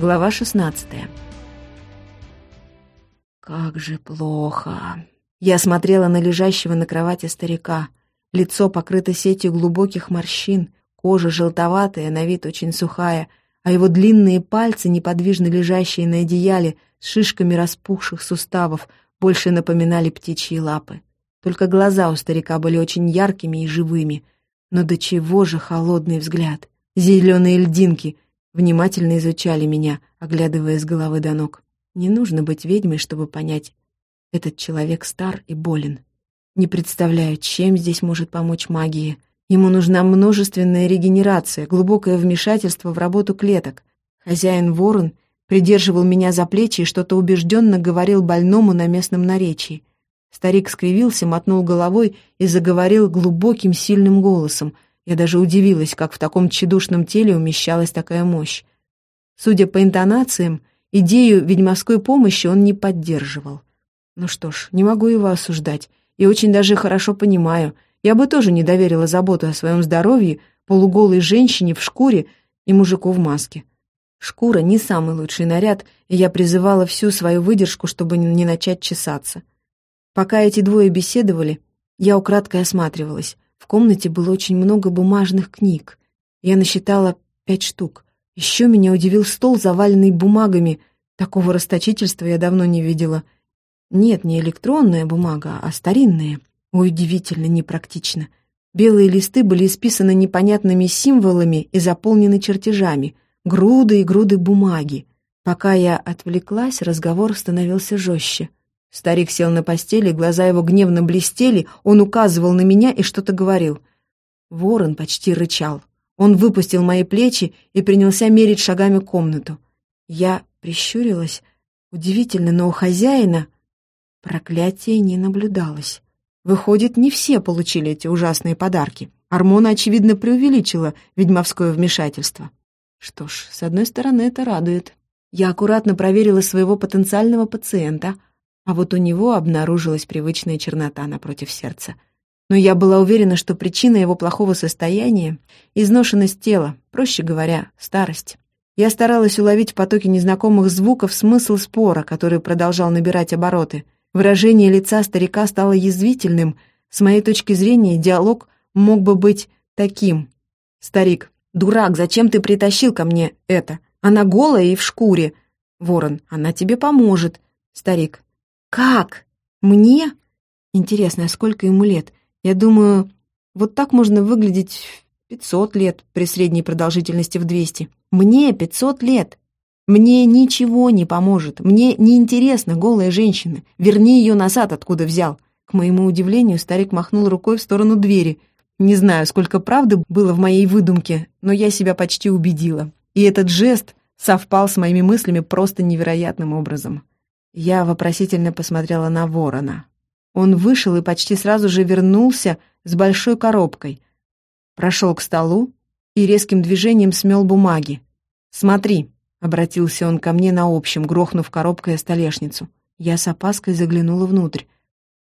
Глава 16 Как же плохо. Я смотрела на лежащего на кровати старика. Лицо покрыто сетью глубоких морщин, кожа желтоватая, на вид очень сухая, а его длинные пальцы, неподвижно лежащие на одеяле, с шишками распухших суставов, больше напоминали птичьи лапы. Только глаза у старика были очень яркими и живыми. Но до чего же холодный взгляд. Зеленые льдинки внимательно изучали меня, оглядывая с головы до ног. Не нужно быть ведьмой, чтобы понять. Этот человек стар и болен. Не представляю, чем здесь может помочь магия. Ему нужна множественная регенерация, глубокое вмешательство в работу клеток. Хозяин Ворон придерживал меня за плечи и что-то убежденно говорил больному на местном наречии. Старик скривился, мотнул головой и заговорил глубоким, сильным голосом. Я даже удивилась, как в таком тщедушном теле умещалась такая мощь. Судя по интонациям, идею ведьмовской помощи он не поддерживал. Ну что ж, не могу его осуждать, и очень даже хорошо понимаю. Я бы тоже не доверила заботу о своем здоровье полуголой женщине в шкуре и мужику в маске. Шкура не самый лучший наряд, и я призывала всю свою выдержку, чтобы не начать чесаться. Пока эти двое беседовали, я украдкой осматривалась. В комнате было очень много бумажных книг. Я насчитала пять штук. Еще меня удивил стол, заваленный бумагами. Такого расточительства я давно не видела. Нет, не электронная бумага, а старинная. Ой, удивительно непрактично. Белые листы были исписаны непонятными символами и заполнены чертежами. Груды и груды бумаги. Пока я отвлеклась, разговор становился жестче. Старик сел на постели, глаза его гневно блестели, он указывал на меня и что-то говорил. Ворон почти рычал. Он выпустил мои плечи и принялся мерить шагами комнату. Я прищурилась. Удивительно, но у хозяина проклятия не наблюдалось. Выходит, не все получили эти ужасные подарки. Армона, очевидно, преувеличила ведьмовское вмешательство. Что ж, с одной стороны, это радует. Я аккуратно проверила своего потенциального пациента — а вот у него обнаружилась привычная чернота напротив сердца. Но я была уверена, что причина его плохого состояния — изношенность тела, проще говоря, старость. Я старалась уловить в потоке незнакомых звуков смысл спора, который продолжал набирать обороты. Выражение лица старика стало язвительным. С моей точки зрения, диалог мог бы быть таким. «Старик, дурак, зачем ты притащил ко мне это? Она голая и в шкуре. Ворон, она тебе поможет. Старик, «Как? Мне? Интересно, а сколько ему лет? Я думаю, вот так можно выглядеть в 500 лет при средней продолжительности в 200. Мне 500 лет. Мне ничего не поможет. Мне неинтересна голая женщина. Верни ее назад, откуда взял». К моему удивлению, старик махнул рукой в сторону двери. Не знаю, сколько правды было в моей выдумке, но я себя почти убедила. И этот жест совпал с моими мыслями просто невероятным образом. Я вопросительно посмотрела на ворона. Он вышел и почти сразу же вернулся с большой коробкой. Прошел к столу и резким движением смел бумаги. «Смотри», — обратился он ко мне на общем, грохнув коробкой о столешницу. Я с опаской заглянула внутрь.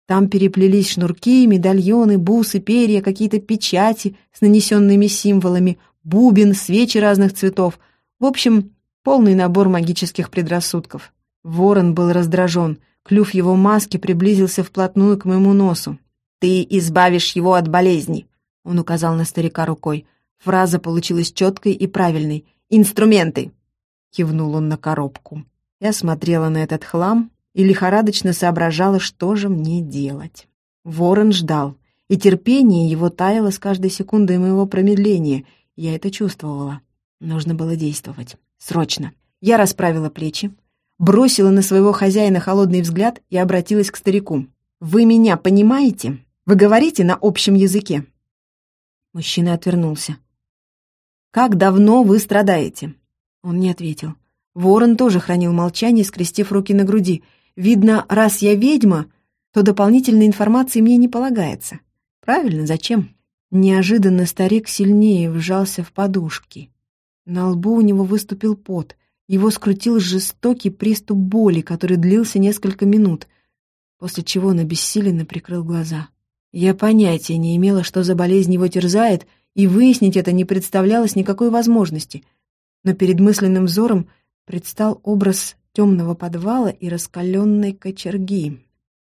Там переплелись шнурки, медальоны, бусы, перья, какие-то печати с нанесенными символами, бубен, свечи разных цветов. В общем, полный набор магических предрассудков. Ворон был раздражен. Клюв его маски приблизился вплотную к моему носу. «Ты избавишь его от болезни», — он указал на старика рукой. Фраза получилась четкой и правильной. «Инструменты!» — кивнул он на коробку. Я смотрела на этот хлам и лихорадочно соображала, что же мне делать. Ворон ждал, и терпение его таяло с каждой секундой моего промедления. Я это чувствовала. Нужно было действовать. Срочно. Я расправила плечи, бросила на своего хозяина холодный взгляд и обратилась к старику. «Вы меня понимаете? Вы говорите на общем языке?» Мужчина отвернулся. «Как давно вы страдаете?» Он не ответил. Ворон тоже хранил молчание, скрестив руки на груди. «Видно, раз я ведьма, то дополнительной информации мне не полагается. Правильно, зачем?» Неожиданно старик сильнее вжался в подушки. На лбу у него выступил пот — его скрутил жестокий приступ боли, который длился несколько минут, после чего он обессиленно прикрыл глаза. Я понятия не имела, что за болезнь его терзает, и выяснить это не представлялось никакой возможности. Но перед мысленным взором предстал образ темного подвала и раскаленной кочерги.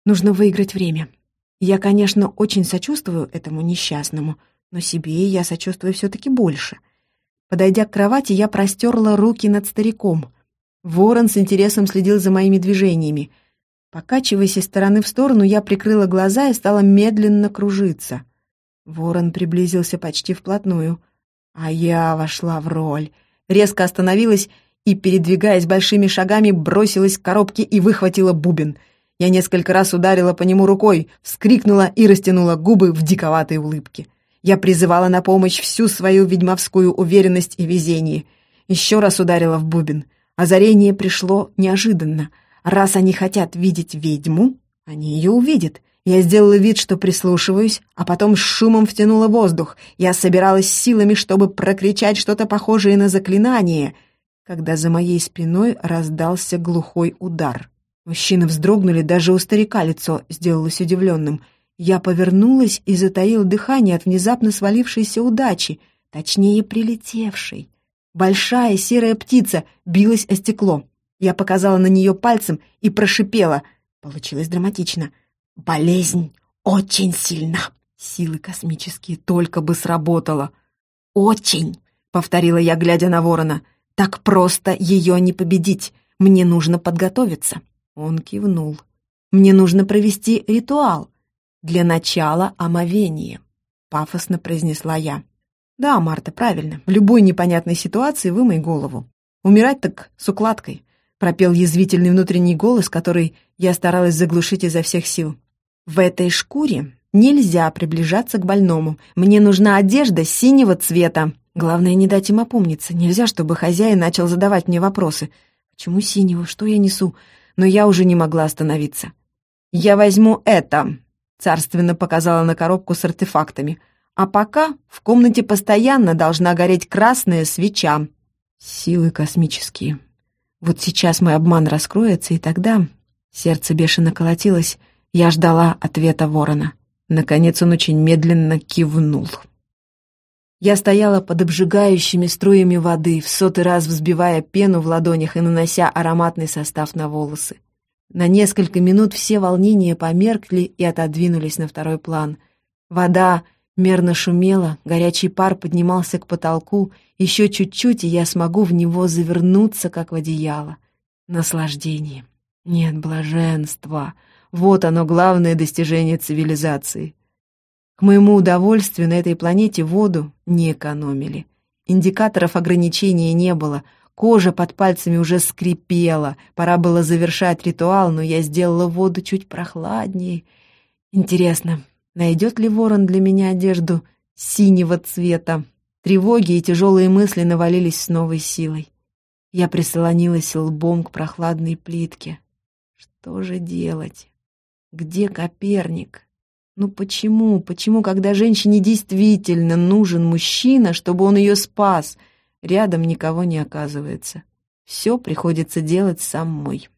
Нужно выиграть время. Я, конечно, очень сочувствую этому несчастному, но себе я сочувствую все-таки больше. Подойдя к кровати, я простерла руки над стариком. Ворон с интересом следил за моими движениями. Покачиваясь из стороны в сторону, я прикрыла глаза и стала медленно кружиться. Ворон приблизился почти вплотную, а я вошла в роль. Резко остановилась и, передвигаясь большими шагами, бросилась к коробке и выхватила бубен — я несколько раз ударила по нему рукой, вскрикнула и растянула губы в диковатой улыбке. Я призывала на помощь всю свою ведьмовскую уверенность и везение. Еще раз ударила в бубен. Озарение пришло неожиданно. Раз они хотят видеть ведьму, они ее увидят. Я сделала вид, что прислушиваюсь, а потом с шумом втянула воздух. Я собиралась силами, чтобы прокричать что-то похожее на заклинание, когда за моей спиной раздался глухой удар. Мужчины вздрогнули, даже у старика лицо сделалось удивленным. Я повернулась и затаила дыхание от внезапно свалившейся удачи, точнее, прилетевшей. Большая серая птица билась о стекло. Я показала на нее пальцем и прошипела. Получилось драматично. «Болезнь очень сильна!» Силы космические только бы сработало. «Очень!» — повторила я, глядя на ворона. «Так просто ее не победить. Мне нужно подготовиться». Он кивнул. «Мне нужно провести ритуал. Для начала омовение», — пафосно произнесла я. «Да, Марта, правильно. В любой непонятной ситуации вымой голову. Умирать так с укладкой», — пропел язвительный внутренний голос, который я старалась заглушить изо всех сил. «В этой шкуре нельзя приближаться к больному. Мне нужна одежда синего цвета. Главное, не дать им опомниться. Нельзя, чтобы хозяин начал задавать мне вопросы. Почему синего? Что я несу? но я уже не могла остановиться. «Я возьму это», — царственно показала на коробку с артефактами. «А пока в комнате постоянно должна гореть красная свеча». Силы космические. Вот сейчас мой обман раскроется, и тогда... Сердце бешено колотилось. Я ждала ответа ворона. Наконец он очень медленно кивнул. Я стояла под обжигающими струями воды, в сотый раз взбивая пену в ладонях и нанося ароматный состав на волосы. На несколько минут все волнения померкли и отодвинулись на второй план. Вода мерно шумела, горячий пар поднимался к потолку, еще чуть-чуть, и я смогу в него завернуться, как в одеяло. Наслаждение. Нет, блаженство. Вот оно, главное достижение цивилизации. К моему удовольствию на этой планете воду не экономили. Индикаторов ограничения не было, кожа под пальцами уже скрипела, пора было завершать ритуал, но я сделала воду чуть прохладнее. Интересно, найдет ли ворон для меня одежду синего цвета? Тревоги и тяжелые мысли навалились с новой силой. Я прислонилась лбом к прохладной плитке. Что же делать? Где Коперник? Ну почему, почему, когда женщине действительно нужен мужчина, чтобы он ее спас, рядом никого не оказывается? Все приходится делать самой.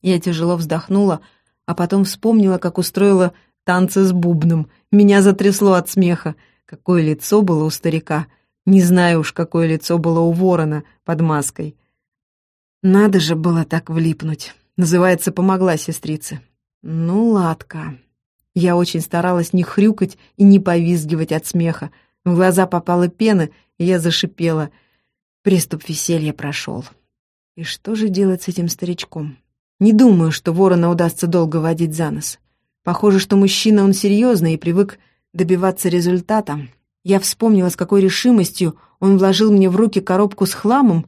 Я тяжело вздохнула, а потом вспомнила, как устроила танцы с бубном. Меня затрясло от смеха. Какое лицо было у старика. Не знаю уж, какое лицо было у ворона под маской. Надо же было так влипнуть. Называется, помогла сестрице. Ну, ладка. Я очень старалась не хрюкать и не повизгивать от смеха. В глаза попала пена, я зашипела. Приступ веселья прошел. И что же делать с этим старичком? Не думаю, что ворона удастся долго водить за нос. Похоже, что мужчина он серьезный и привык добиваться результата. Я вспомнила, с какой решимостью он вложил мне в руки коробку с хламом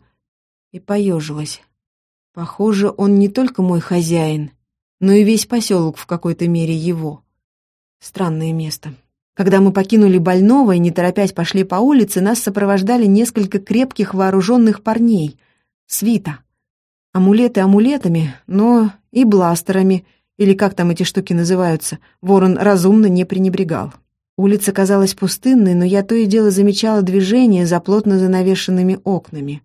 и поежилась. Похоже, он не только мой хозяин, но и весь поселок в какой-то мере его. Странное место. Когда мы покинули больного и, не торопясь, пошли по улице, нас сопровождали несколько крепких вооруженных парней. Свита. Амулеты амулетами, но и бластерами, или как там эти штуки называются, ворон разумно не пренебрегал. Улица казалась пустынной, но я то и дело замечала движение за плотно занавешенными окнами.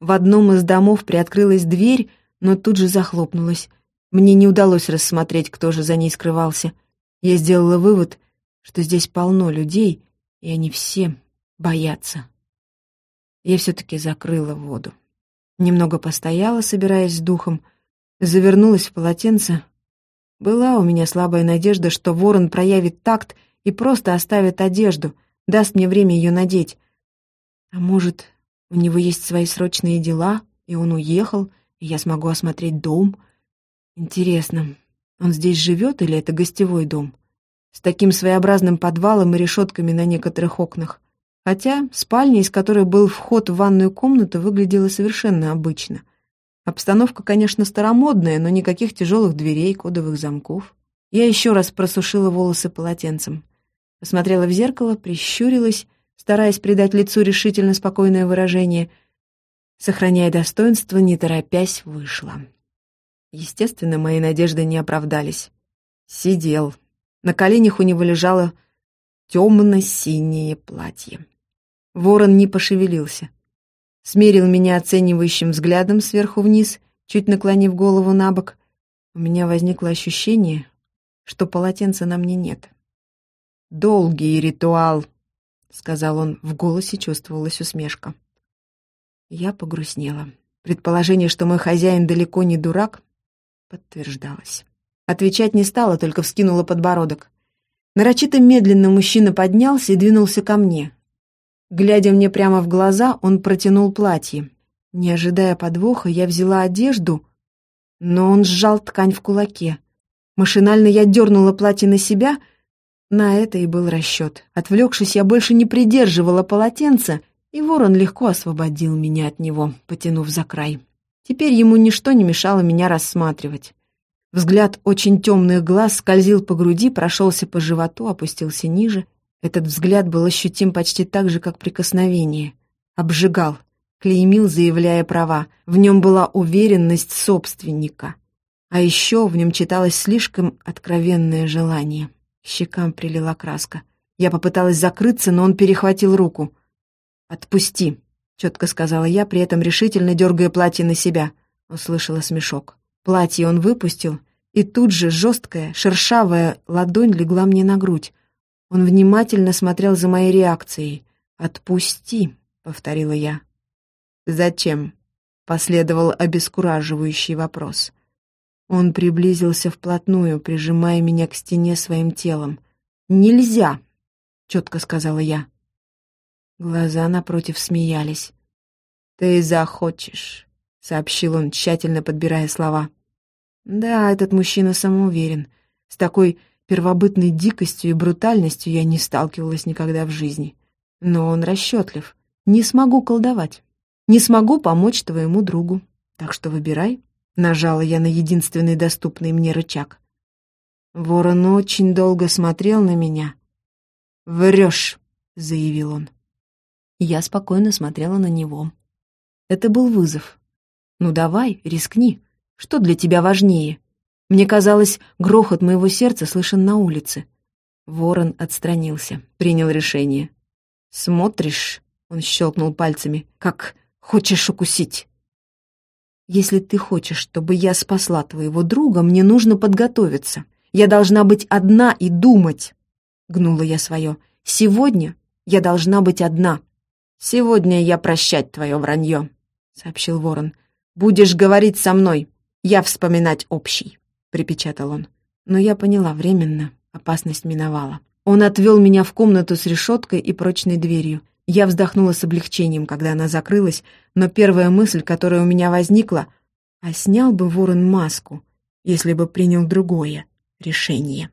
В одном из домов приоткрылась дверь, но тут же захлопнулась. Мне не удалось рассмотреть, кто же за ней скрывался — я сделала вывод, что здесь полно людей, и они все боятся. Я все-таки закрыла воду. Немного постояла, собираясь с духом, завернулась в полотенце. Была у меня слабая надежда, что ворон проявит такт и просто оставит одежду, даст мне время ее надеть. А может, у него есть свои срочные дела, и он уехал, и я смогу осмотреть дом? Интересно, он здесь живет или это гостевой дом? С таким своеобразным подвалом и решетками на некоторых окнах. Хотя спальня, из которой был вход в ванную комнату, выглядела совершенно обычно. Обстановка, конечно, старомодная, но никаких тяжелых дверей, кодовых замков. Я еще раз просушила волосы полотенцем. Посмотрела в зеркало, прищурилась, стараясь придать лицу решительно спокойное выражение. Сохраняя достоинство, не торопясь, вышла. Естественно, мои надежды не оправдались. Сидел. На коленях у него лежало темно-синее платье. Ворон не пошевелился. Смерил меня оценивающим взглядом сверху вниз, чуть наклонив голову на бок. У меня возникло ощущение, что полотенца на мне нет. «Долгий ритуал», — сказал он, в голосе чувствовалась усмешка. Я погрустнела. Предположение, что мой хозяин далеко не дурак, подтверждалось. Отвечать не стала, только вскинула подбородок. Нарочито медленно мужчина поднялся и двинулся ко мне. Глядя мне прямо в глаза, он протянул платье. Не ожидая подвоха, я взяла одежду, но он сжал ткань в кулаке. Машинально я дернула платье на себя. На это и был расчет. Отвлекшись, я больше не придерживала полотенце, и ворон легко освободил меня от него, потянув за край. Теперь ему ничто не мешало меня рассматривать. Взгляд очень темных глаз скользил по груди, прошелся по животу, опустился ниже — этот взгляд был ощутим почти так же, как прикосновение. Обжигал, клеймил, заявляя права. В нем была уверенность собственника. А еще в нем читалось слишком откровенное желание. Щекам прилила краска. Я попыталась закрыться, но он перехватил руку. «Отпусти», — четко сказала я, при этом решительно дергая платье на себя. Услышала смешок. Платье он выпустил, и тут же жесткая, шершавая ладонь легла мне на грудь. Он внимательно смотрел за моей реакцией. «Отпусти», — повторила я. «Зачем?» — последовал обескураживающий вопрос. Он приблизился вплотную, прижимая меня к стене своим телом. «Нельзя!» — четко сказала я. Глаза напротив смеялись. «Ты захочешь», — сообщил он, тщательно подбирая слова. «Да, этот мужчина самоуверен. С такой первобытной дикостью и брутальностью я не сталкивалась никогда в жизни. Но он расчетлив. Не смогу колдовать. Не смогу помочь твоему другу. Так что выбирай. Нажала я на единственный доступный мне рычаг. Ворон очень долго смотрел на меня. «Врешь», — заявил он. Я спокойно смотрела на него. Это был вызов. «Ну давай, рискни. Что для тебя важнее?» Мне казалось, грохот моего сердца слышен на улице. Ворон отстранился, принял решение. «Смотришь?» — он щелкнул пальцами. «Как хочешь укусить?» «Если ты хочешь, чтобы я спасла твоего друга, мне нужно подготовиться. Я должна быть одна и думать!» — гнула я свое. «Сегодня я должна быть одна. Сегодня я прощать твое вранье», — сообщил ворон. «Будешь говорить со мной, я вспоминать общий». — припечатал он. Но я поняла временно, опасность миновала. Он отвел меня в комнату с решеткой и прочной дверью. Я вздохнула с облегчением, когда она закрылась, но первая мысль, которая у меня возникла, а снял бы ворон маску, если бы принял другое решение.